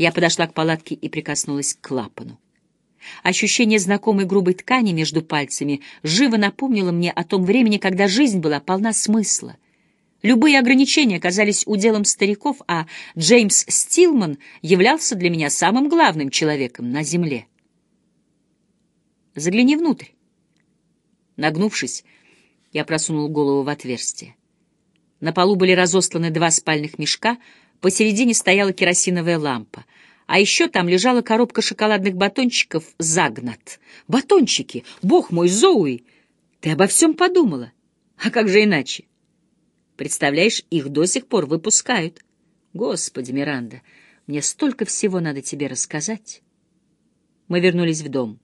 Я подошла к палатке и прикоснулась к клапану. Ощущение знакомой грубой ткани между пальцами живо напомнило мне о том времени, когда жизнь была полна смысла. Любые ограничения казались уделом стариков, а Джеймс Стилман являлся для меня самым главным человеком на земле. Загляни внутрь. Нагнувшись, я просунул голову в отверстие. На полу были разосланы два спальных мешка, посередине стояла керосиновая лампа, а еще там лежала коробка шоколадных батончиков «Загнат». Батончики! Бог мой, Зоуи! Ты обо всем подумала? А как же иначе? Представляешь, их до сих пор выпускают. Господи, Миранда, мне столько всего надо тебе рассказать. Мы вернулись в дом.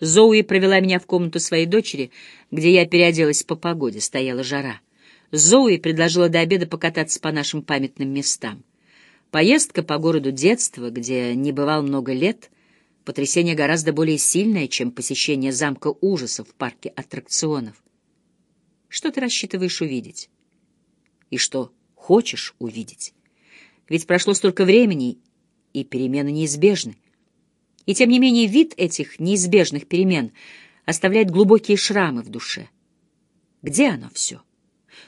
Зоуи провела меня в комнату своей дочери, где я переоделась по погоде, стояла жара. Зоуи предложила до обеда покататься по нашим памятным местам. Поездка по городу детства, где не бывал много лет, потрясение гораздо более сильное, чем посещение замка ужасов в парке аттракционов. Что ты рассчитываешь увидеть? И что хочешь увидеть? Ведь прошло столько времени, и перемены неизбежны. И тем не менее вид этих неизбежных перемен оставляет глубокие шрамы в душе. Где оно все?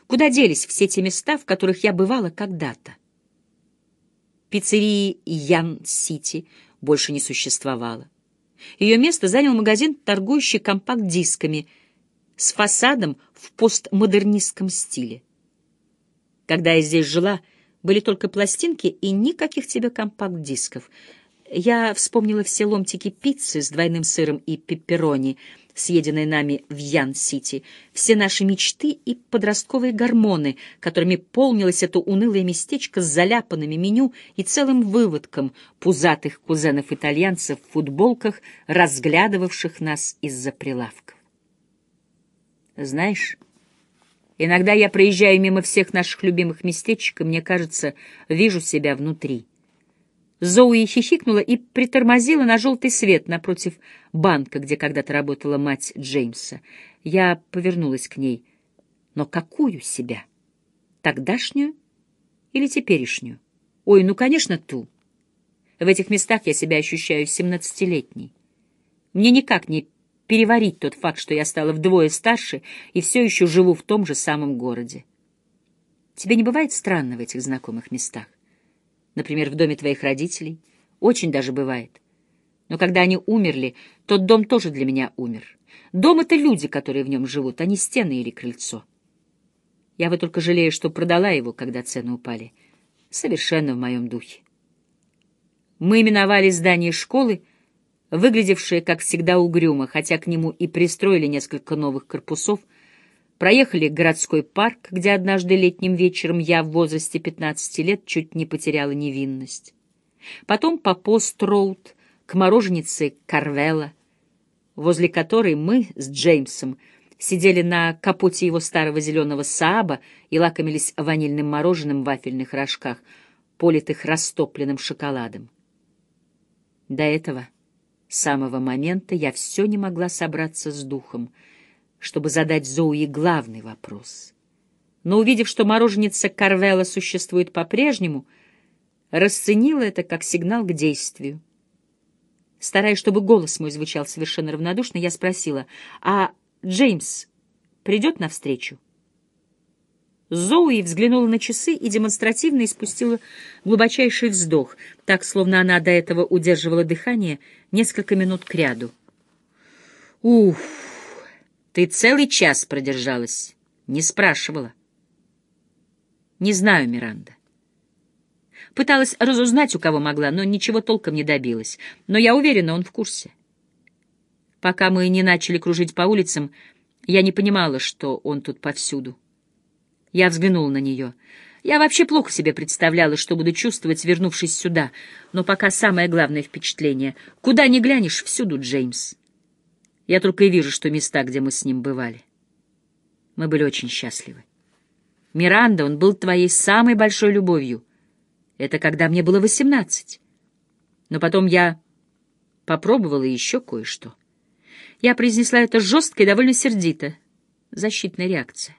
Куда делись все те места, в которых я бывала когда-то? Пиццерии Ян-Сити больше не существовало. Ее место занял магазин, торгующий компакт-дисками, с фасадом в постмодернистском стиле. Когда я здесь жила, были только пластинки и никаких тебе компакт-дисков. Я вспомнила все ломтики пиццы с двойным сыром и пепперони — съеденной нами в Ян-Сити, все наши мечты и подростковые гормоны, которыми полнилось это унылое местечко с заляпанными меню и целым выводком пузатых кузенов-итальянцев в футболках, разглядывавших нас из-за прилавков. Знаешь, иногда я проезжаю мимо всех наших любимых местечек, и мне кажется, вижу себя внутри. Зоуи хихикнула и притормозила на желтый свет напротив банка, где когда-то работала мать Джеймса. Я повернулась к ней. Но какую себя? Тогдашнюю или теперешнюю? Ой, ну, конечно, ту. В этих местах я себя ощущаю семнадцатилетней. Мне никак не переварить тот факт, что я стала вдвое старше и все еще живу в том же самом городе. Тебе не бывает странно в этих знакомых местах? Например, в доме твоих родителей. Очень даже бывает. Но когда они умерли, тот дом тоже для меня умер. Дом — это люди, которые в нем живут, а не стены или крыльцо. Я вот только жалею, что продала его, когда цены упали. Совершенно в моем духе. Мы именовали здание школы, выглядевшее, как всегда, угрюмо, хотя к нему и пристроили несколько новых корпусов — Проехали городской парк, где однажды летним вечером я в возрасте 15 лет чуть не потеряла невинность. Потом по пост-роуд к мороженице Карвелла, возле которой мы с Джеймсом сидели на капоте его старого зеленого Сааба и лакомились ванильным мороженым в вафельных рожках, политых растопленным шоколадом. До этого самого момента я все не могла собраться с духом — чтобы задать Зоуи главный вопрос. Но увидев, что мороженица Карвелла существует по-прежнему, расценила это как сигнал к действию. Стараясь, чтобы голос мой звучал совершенно равнодушно, я спросила, «А Джеймс придет навстречу?» Зоуи взглянула на часы и демонстративно испустила глубочайший вздох, так, словно она до этого удерживала дыхание несколько минут кряду. «Уф!» Ты целый час продержалась. Не спрашивала. Не знаю, Миранда. Пыталась разузнать, у кого могла, но ничего толком не добилась. Но я уверена, он в курсе. Пока мы не начали кружить по улицам, я не понимала, что он тут повсюду. Я взглянула на нее. Я вообще плохо себе представляла, что буду чувствовать, вернувшись сюда. Но пока самое главное впечатление — куда ни глянешь, всюду Джеймс. Я только и вижу, что места, где мы с ним бывали. Мы были очень счастливы. Миранда, он был твоей самой большой любовью. Это когда мне было восемнадцать. Но потом я попробовала еще кое-что. Я произнесла это жестко и довольно сердито. Защитная реакция.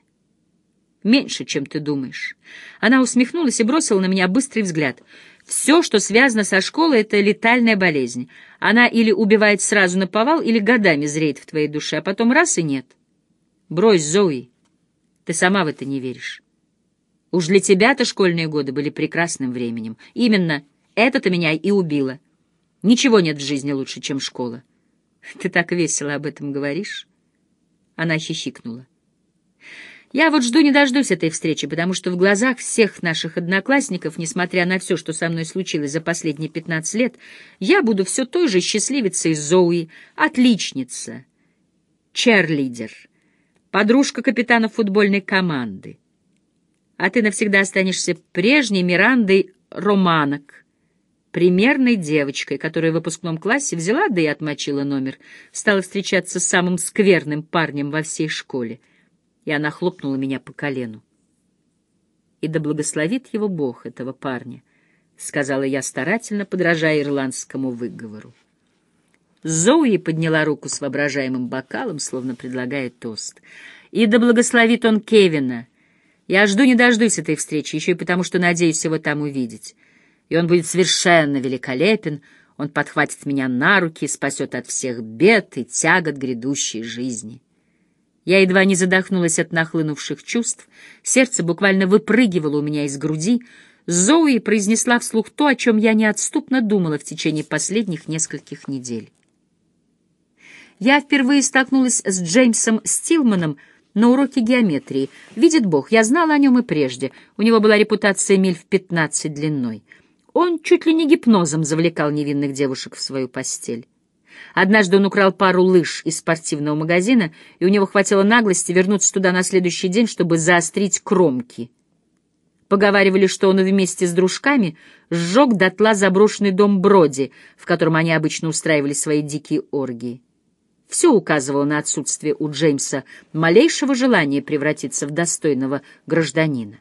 Меньше, чем ты думаешь. Она усмехнулась и бросила на меня быстрый взгляд. Все, что связано со школой, — это летальная болезнь. Она или убивает сразу на повал, или годами зреет в твоей душе, а потом раз и нет. Брось, Зои, ты сама в это не веришь. Уж для тебя-то школьные годы были прекрасным временем. Именно это-то меня и убило. Ничего нет в жизни лучше, чем школа. Ты так весело об этом говоришь. Она хихикнула. Я вот жду не дождусь этой встречи, потому что в глазах всех наших одноклассников, несмотря на все, что со мной случилось за последние пятнадцать лет, я буду все той же счастливицей Зои, отличница, черлидер, подружка капитана футбольной команды. А ты навсегда останешься прежней Мирандой Романок, примерной девочкой, которая в выпускном классе взяла, да и отмочила номер, стала встречаться с самым скверным парнем во всей школе — и она хлопнула меня по колену. «И да благословит его Бог, этого парня», — сказала я старательно, подражая ирландскому выговору. Зоуи подняла руку с воображаемым бокалом, словно предлагая тост. «И да благословит он Кевина. Я жду не дождусь этой встречи, еще и потому, что надеюсь его там увидеть. И он будет совершенно великолепен, он подхватит меня на руки и спасет от всех бед и тягот грядущей жизни». Я едва не задохнулась от нахлынувших чувств, сердце буквально выпрыгивало у меня из груди. Зоуи произнесла вслух то, о чем я неотступно думала в течение последних нескольких недель. Я впервые столкнулась с Джеймсом Стилманом на уроке геометрии. Видит Бог, я знала о нем и прежде. У него была репутация миль в пятнадцать длиной. Он чуть ли не гипнозом завлекал невинных девушек в свою постель. Однажды он украл пару лыж из спортивного магазина, и у него хватило наглости вернуться туда на следующий день, чтобы заострить кромки. Поговаривали, что он вместе с дружками сжег дотла заброшенный дом Броди, в котором они обычно устраивали свои дикие оргии. Все указывало на отсутствие у Джеймса малейшего желания превратиться в достойного гражданина.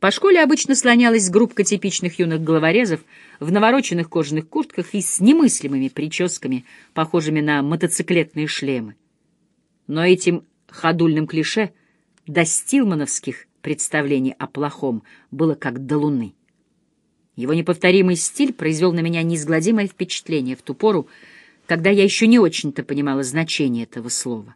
По школе обычно слонялась группка типичных юных головорезов в навороченных кожаных куртках и с немыслимыми прическами, похожими на мотоциклетные шлемы. Но этим ходульным клише до стилмановских представлений о плохом было как до луны. Его неповторимый стиль произвел на меня неизгладимое впечатление в ту пору, когда я еще не очень-то понимала значение этого слова.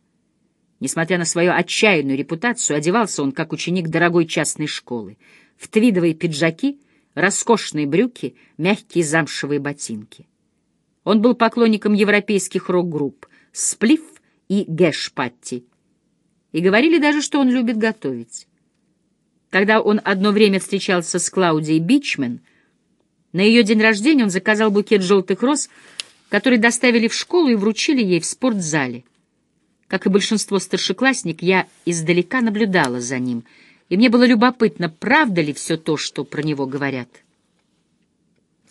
Несмотря на свою отчаянную репутацию, одевался он как ученик дорогой частной школы, в твидовые пиджаки, роскошные брюки, мягкие замшевые ботинки. Он был поклонником европейских рок-групп «Сплиф» и «Гэш-Патти», и говорили даже, что он любит готовить. Когда он одно время встречался с Клаудией Бичмен, на ее день рождения он заказал букет желтых роз, который доставили в школу и вручили ей в спортзале. Как и большинство старшеклассник, я издалека наблюдала за ним, и мне было любопытно, правда ли все то, что про него говорят.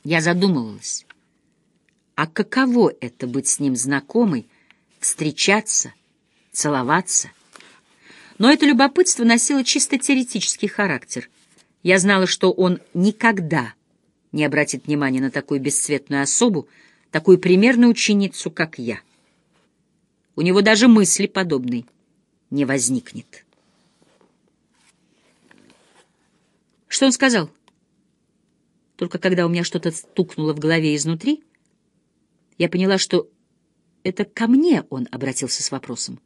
Я задумывалась, а каково это быть с ним знакомой, встречаться, целоваться? Но это любопытство носило чисто теоретический характер. Я знала, что он никогда не обратит внимания на такую бесцветную особу, такую примерную ученицу, как я. У него даже мысли подобной не возникнет. Что он сказал? Только когда у меня что-то стукнуло в голове изнутри, я поняла, что это ко мне он обратился с вопросом.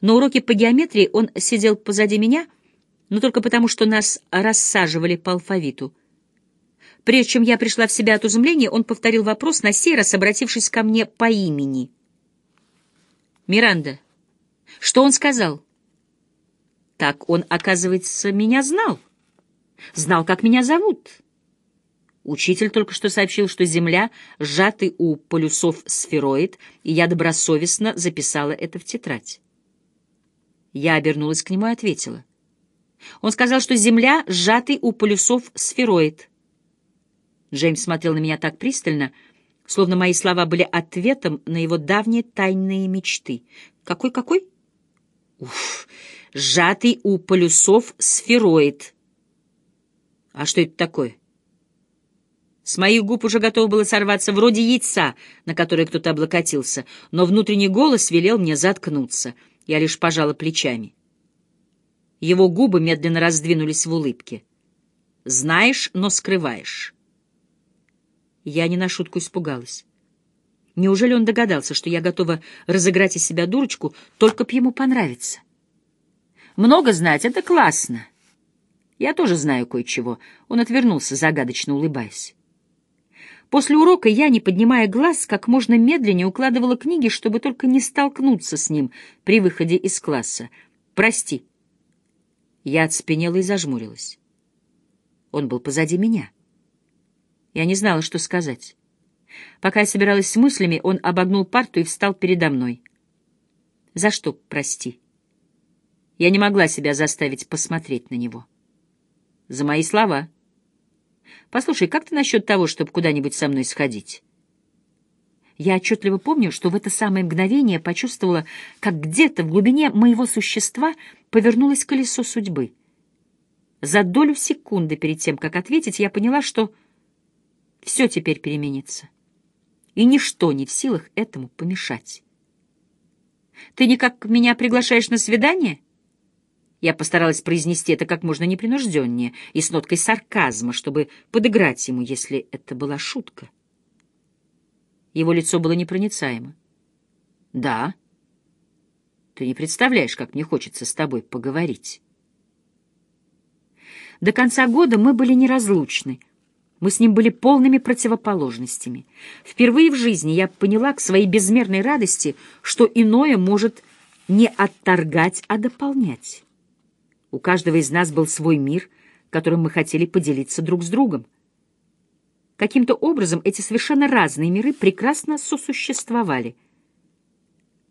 На уроке по геометрии он сидел позади меня, но только потому, что нас рассаживали по алфавиту. Прежде чем я пришла в себя от изумления, он повторил вопрос, на сей раз обратившись ко мне по имени — Миранда, что он сказал? Так он, оказывается, меня знал. Знал, как меня зовут. Учитель только что сообщил, что Земля — сжатый у полюсов сфероид, и я добросовестно записала это в тетрадь. Я обернулась к нему и ответила. Он сказал, что Земля — сжатый у полюсов сфероид. Джеймс смотрел на меня так пристально, словно мои слова были ответом на его давние тайные мечты. Какой-какой? Уф, сжатый у полюсов сфероид. А что это такое? С моих губ уже готово было сорваться вроде яйца, на которое кто-то облокотился, но внутренний голос велел мне заткнуться. Я лишь пожала плечами. Его губы медленно раздвинулись в улыбке. Знаешь, но скрываешь. Я не на шутку испугалась. Неужели он догадался, что я готова разыграть из себя дурочку, только б ему понравится? Много знать — это классно. Я тоже знаю кое-чего. Он отвернулся, загадочно улыбаясь. После урока я, не поднимая глаз, как можно медленнее укладывала книги, чтобы только не столкнуться с ним при выходе из класса. «Прости». Я отспенела и зажмурилась. Он был позади меня. Я не знала, что сказать. Пока я собиралась с мыслями, он обогнул парту и встал передо мной. «За что, прости?» Я не могла себя заставить посмотреть на него. «За мои слова». «Послушай, как ты насчет того, чтобы куда-нибудь со мной сходить?» Я отчетливо помню, что в это самое мгновение почувствовала, как где-то в глубине моего существа повернулось колесо судьбы. За долю секунды перед тем, как ответить, я поняла, что все теперь переменится, и ничто не в силах этому помешать. «Ты никак меня приглашаешь на свидание?» Я постаралась произнести это как можно непринужденнее и с ноткой сарказма, чтобы подыграть ему, если это была шутка. Его лицо было непроницаемо. «Да. Ты не представляешь, как мне хочется с тобой поговорить». До конца года мы были неразлучны. Мы с ним были полными противоположностями. Впервые в жизни я поняла к своей безмерной радости, что иное может не отторгать, а дополнять. У каждого из нас был свой мир, которым мы хотели поделиться друг с другом. Каким-то образом эти совершенно разные миры прекрасно сосуществовали.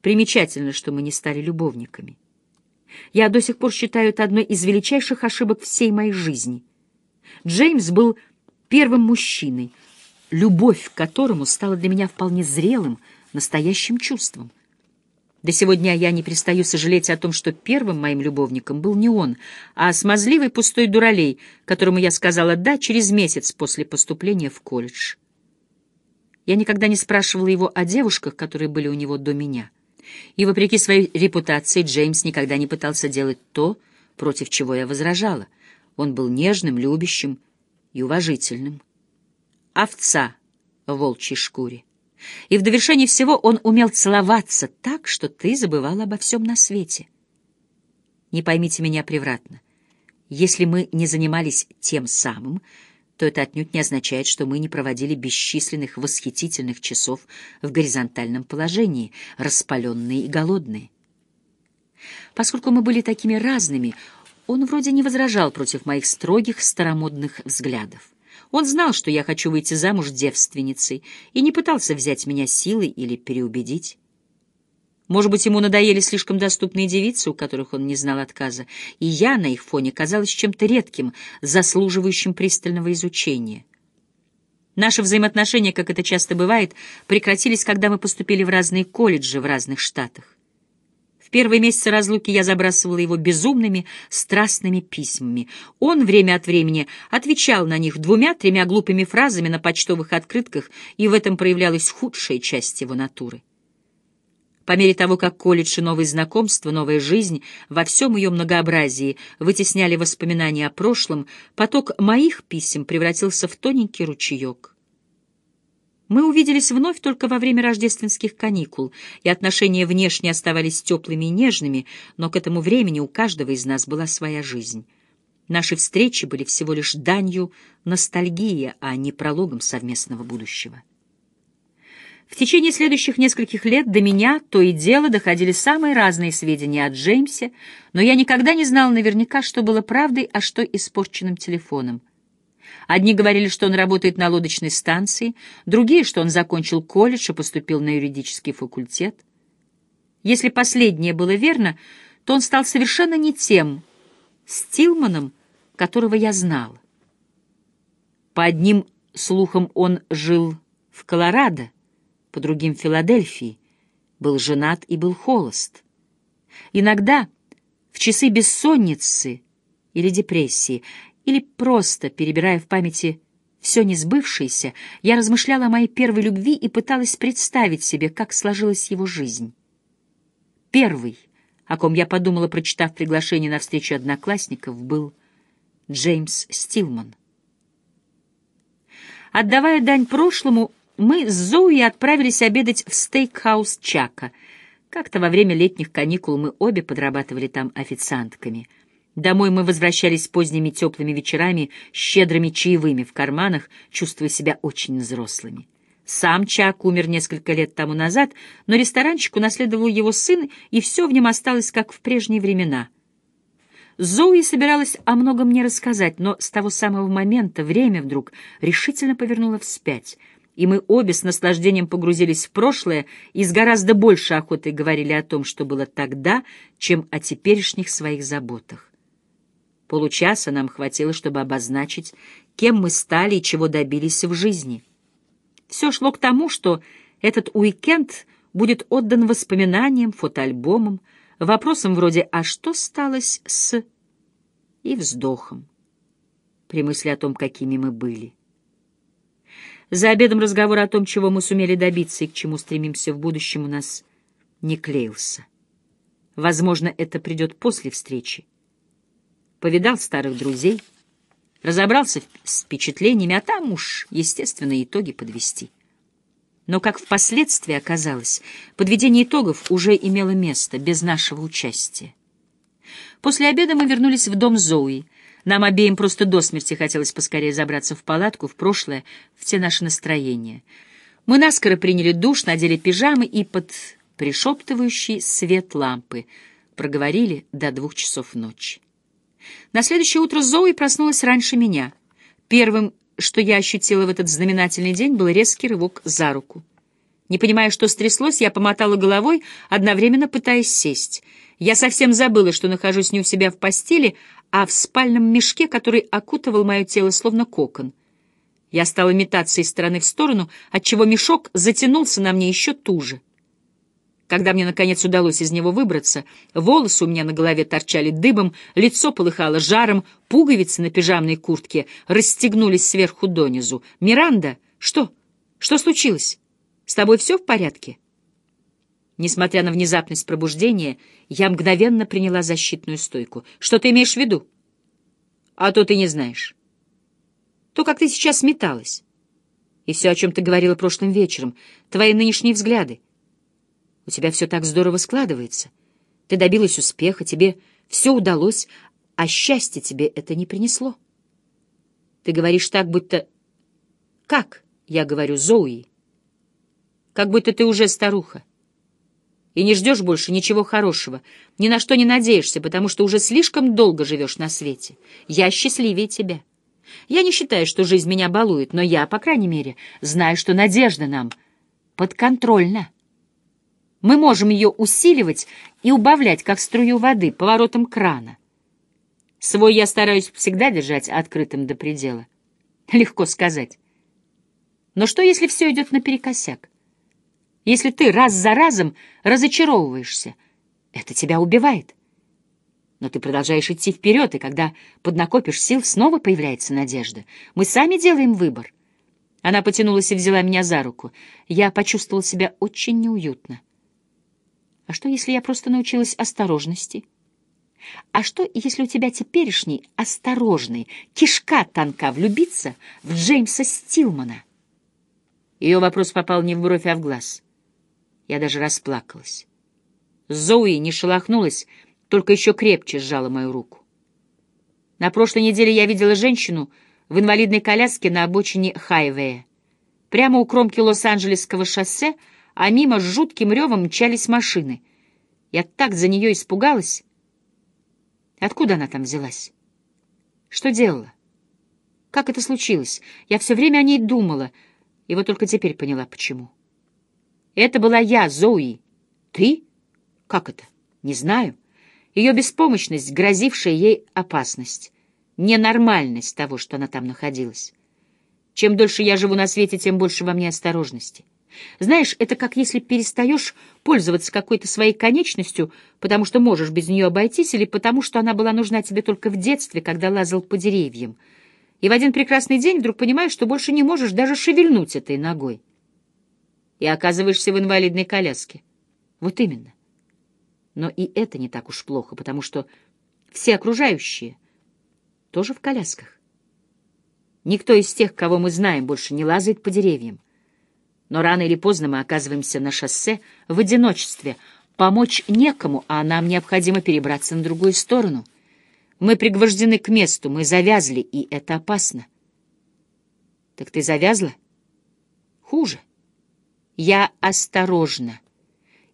Примечательно, что мы не стали любовниками. Я до сих пор считаю это одной из величайших ошибок всей моей жизни. Джеймс был первым мужчиной, любовь к которому стала для меня вполне зрелым, настоящим чувством. До сегодня я не перестаю сожалеть о том, что первым моим любовником был не он, а смазливый пустой дуралей, которому я сказала «да» через месяц после поступления в колледж. Я никогда не спрашивала его о девушках, которые были у него до меня. И, вопреки своей репутации, Джеймс никогда не пытался делать то, против чего я возражала. Он был нежным, любящим и уважительным. Овца в волчьей шкуре. И в довершении всего он умел целоваться так, что ты забывал обо всем на свете. Не поймите меня превратно. Если мы не занимались тем самым, то это отнюдь не означает, что мы не проводили бесчисленных восхитительных часов в горизонтальном положении, распаленные и голодные. Поскольку мы были такими разными, он вроде не возражал против моих строгих старомодных взглядов. Он знал, что я хочу выйти замуж девственницей, и не пытался взять меня силой или переубедить. Может быть, ему надоели слишком доступные девицы, у которых он не знал отказа, и я на их фоне казалась чем-то редким, заслуживающим пристального изучения. Наши взаимоотношения, как это часто бывает, прекратились, когда мы поступили в разные колледжи в разных штатах. Первые месяцы разлуки я забрасывала его безумными, страстными письмами. Он время от времени отвечал на них двумя-тремя глупыми фразами на почтовых открытках, и в этом проявлялась худшая часть его натуры. По мере того, как колледж и новые знакомства, новая жизнь во всем ее многообразии вытесняли воспоминания о прошлом, поток моих писем превратился в тоненький ручеек. Мы увиделись вновь только во время рождественских каникул, и отношения внешне оставались теплыми и нежными, но к этому времени у каждого из нас была своя жизнь. Наши встречи были всего лишь данью ностальгии, а не прологом совместного будущего. В течение следующих нескольких лет до меня то и дело доходили самые разные сведения о Джеймсе, но я никогда не знала наверняка, что было правдой, а что испорченным телефоном. Одни говорили, что он работает на лодочной станции, другие, что он закончил колледж и поступил на юридический факультет. Если последнее было верно, то он стал совершенно не тем Стилманом, которого я знала. По одним слухам он жил в Колорадо, по другим — в Филадельфии, был женат и был холост. Иногда, в часы бессонницы или депрессии, или просто перебирая в памяти все несбывшееся, я размышляла о моей первой любви и пыталась представить себе, как сложилась его жизнь. Первый, о ком я подумала, прочитав приглашение на встречу одноклассников, был Джеймс Стилман — Отдавая дань прошлому, мы с Зоуи отправились обедать в стейкхаус Чака. Как-то во время летних каникул мы обе подрабатывали там официантками. Домой мы возвращались поздними теплыми вечерами щедрыми чаевыми в карманах, чувствуя себя очень взрослыми. Сам Чак умер несколько лет тому назад, но ресторанчик унаследовал его сын, и все в нем осталось, как в прежние времена. Зоуи собиралась о многом мне рассказать, но с того самого момента время вдруг решительно повернуло вспять, и мы обе с наслаждением погрузились в прошлое и с гораздо большей охотой говорили о том, что было тогда, чем о теперешних своих заботах. Получаса нам хватило, чтобы обозначить, кем мы стали и чего добились в жизни. Все шло к тому, что этот уикенд будет отдан воспоминаниям, фотоальбомам, вопросам вроде «А что сталось с...» и вздохом при мысли о том, какими мы были. За обедом разговор о том, чего мы сумели добиться и к чему стремимся в будущем, у нас не клеился. Возможно, это придет после встречи. Повидал старых друзей, разобрался с впечатлениями, а там уж, естественно, итоги подвести. Но, как впоследствии оказалось, подведение итогов уже имело место без нашего участия. После обеда мы вернулись в дом Зои. Нам обеим просто до смерти хотелось поскорее забраться в палатку, в прошлое, в те наши настроения. Мы наскоро приняли душ, надели пижамы и под пришептывающий свет лампы проговорили до двух часов ночи. На следующее утро Зои проснулась раньше меня. Первым что я ощутила в этот знаменательный день, был резкий рывок за руку. Не понимая, что стряслось, я помотала головой, одновременно пытаясь сесть. Я совсем забыла, что нахожусь не у себя в постели, а в спальном мешке, который окутывал мое тело словно кокон. Я стала метаться из стороны в сторону, отчего мешок затянулся на мне еще туже. Когда мне, наконец, удалось из него выбраться, волосы у меня на голове торчали дыбом, лицо полыхало жаром, пуговицы на пижамной куртке расстегнулись сверху донизу. «Миранда, что? Что случилось? С тобой все в порядке?» Несмотря на внезапность пробуждения, я мгновенно приняла защитную стойку. «Что ты имеешь в виду?» «А то ты не знаешь». «То, как ты сейчас металась. И все, о чем ты говорила прошлым вечером, твои нынешние взгляды. У тебя все так здорово складывается. Ты добилась успеха, тебе все удалось, а счастье тебе это не принесло. Ты говоришь так, будто... Как? Я говорю, Зоуи. Как будто ты уже старуха. И не ждешь больше ничего хорошего, ни на что не надеешься, потому что уже слишком долго живешь на свете. Я счастливее тебя. Я не считаю, что жизнь меня балует, но я, по крайней мере, знаю, что надежда нам подконтрольна. Мы можем ее усиливать и убавлять, как струю воды, поворотом крана. Свой я стараюсь всегда держать открытым до предела. Легко сказать. Но что, если все идет наперекосяк? Если ты раз за разом разочаровываешься, это тебя убивает. Но ты продолжаешь идти вперед, и когда поднакопишь сил, снова появляется надежда. Мы сами делаем выбор. Она потянулась и взяла меня за руку. Я почувствовал себя очень неуютно. А что, если я просто научилась осторожности? А что, если у тебя теперешний осторожный, кишка тонка влюбиться в Джеймса Стилмана? Ее вопрос попал не в бровь, а в глаз. Я даже расплакалась. Зои не шелохнулась, только еще крепче сжала мою руку. На прошлой неделе я видела женщину в инвалидной коляске на обочине Хайвея. Прямо у кромки Лос-Анджелесского шоссе — а мимо с жутким ревом мчались машины. Я так за нее испугалась. Откуда она там взялась? Что делала? Как это случилось? Я все время о ней думала, и вот только теперь поняла, почему. Это была я, Зои. Ты? Как это? Не знаю. Ее беспомощность, грозившая ей опасность. Ненормальность того, что она там находилась. Чем дольше я живу на свете, тем больше во мне осторожности. Знаешь, это как если перестаешь пользоваться какой-то своей конечностью, потому что можешь без нее обойтись, или потому что она была нужна тебе только в детстве, когда лазал по деревьям. И в один прекрасный день вдруг понимаешь, что больше не можешь даже шевельнуть этой ногой. И оказываешься в инвалидной коляске. Вот именно. Но и это не так уж плохо, потому что все окружающие тоже в колясках. Никто из тех, кого мы знаем, больше не лазает по деревьям. Но рано или поздно мы оказываемся на шоссе в одиночестве. Помочь некому, а нам необходимо перебраться на другую сторону. Мы пригвождены к месту, мы завязли, и это опасно. Так ты завязла? Хуже. Я осторожна,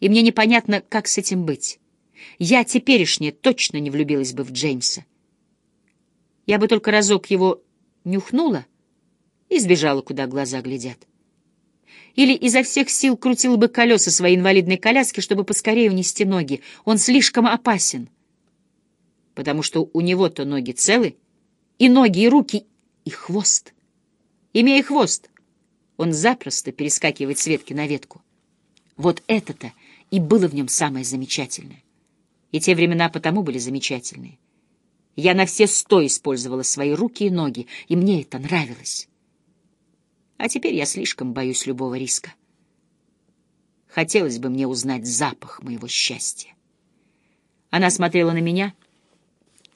и мне непонятно, как с этим быть. Я теперешняя точно не влюбилась бы в Джеймса. Я бы только разок его нюхнула и сбежала, куда глаза глядят. Или изо всех сил крутила бы колеса своей инвалидной коляски, чтобы поскорее унести ноги. Он слишком опасен. Потому что у него-то ноги целы, и ноги, и руки, и хвост. Имея хвост, он запросто перескакивает с ветки на ветку. Вот это-то и было в нем самое замечательное. И те времена потому были замечательные. Я на все сто использовала свои руки и ноги, и мне это нравилось. А теперь я слишком боюсь любого риска. Хотелось бы мне узнать запах моего счастья. Она смотрела на меня,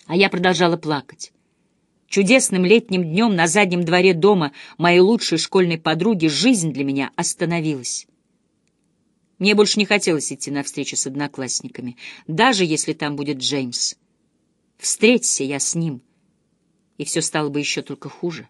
а я продолжала плакать. Чудесным летним днем на заднем дворе дома моей лучшей школьной подруги жизнь для меня остановилась. Мне больше не хотелось идти на встречу с одноклассниками, даже если там будет Джеймс. Встреться я с ним, и все стало бы еще только хуже.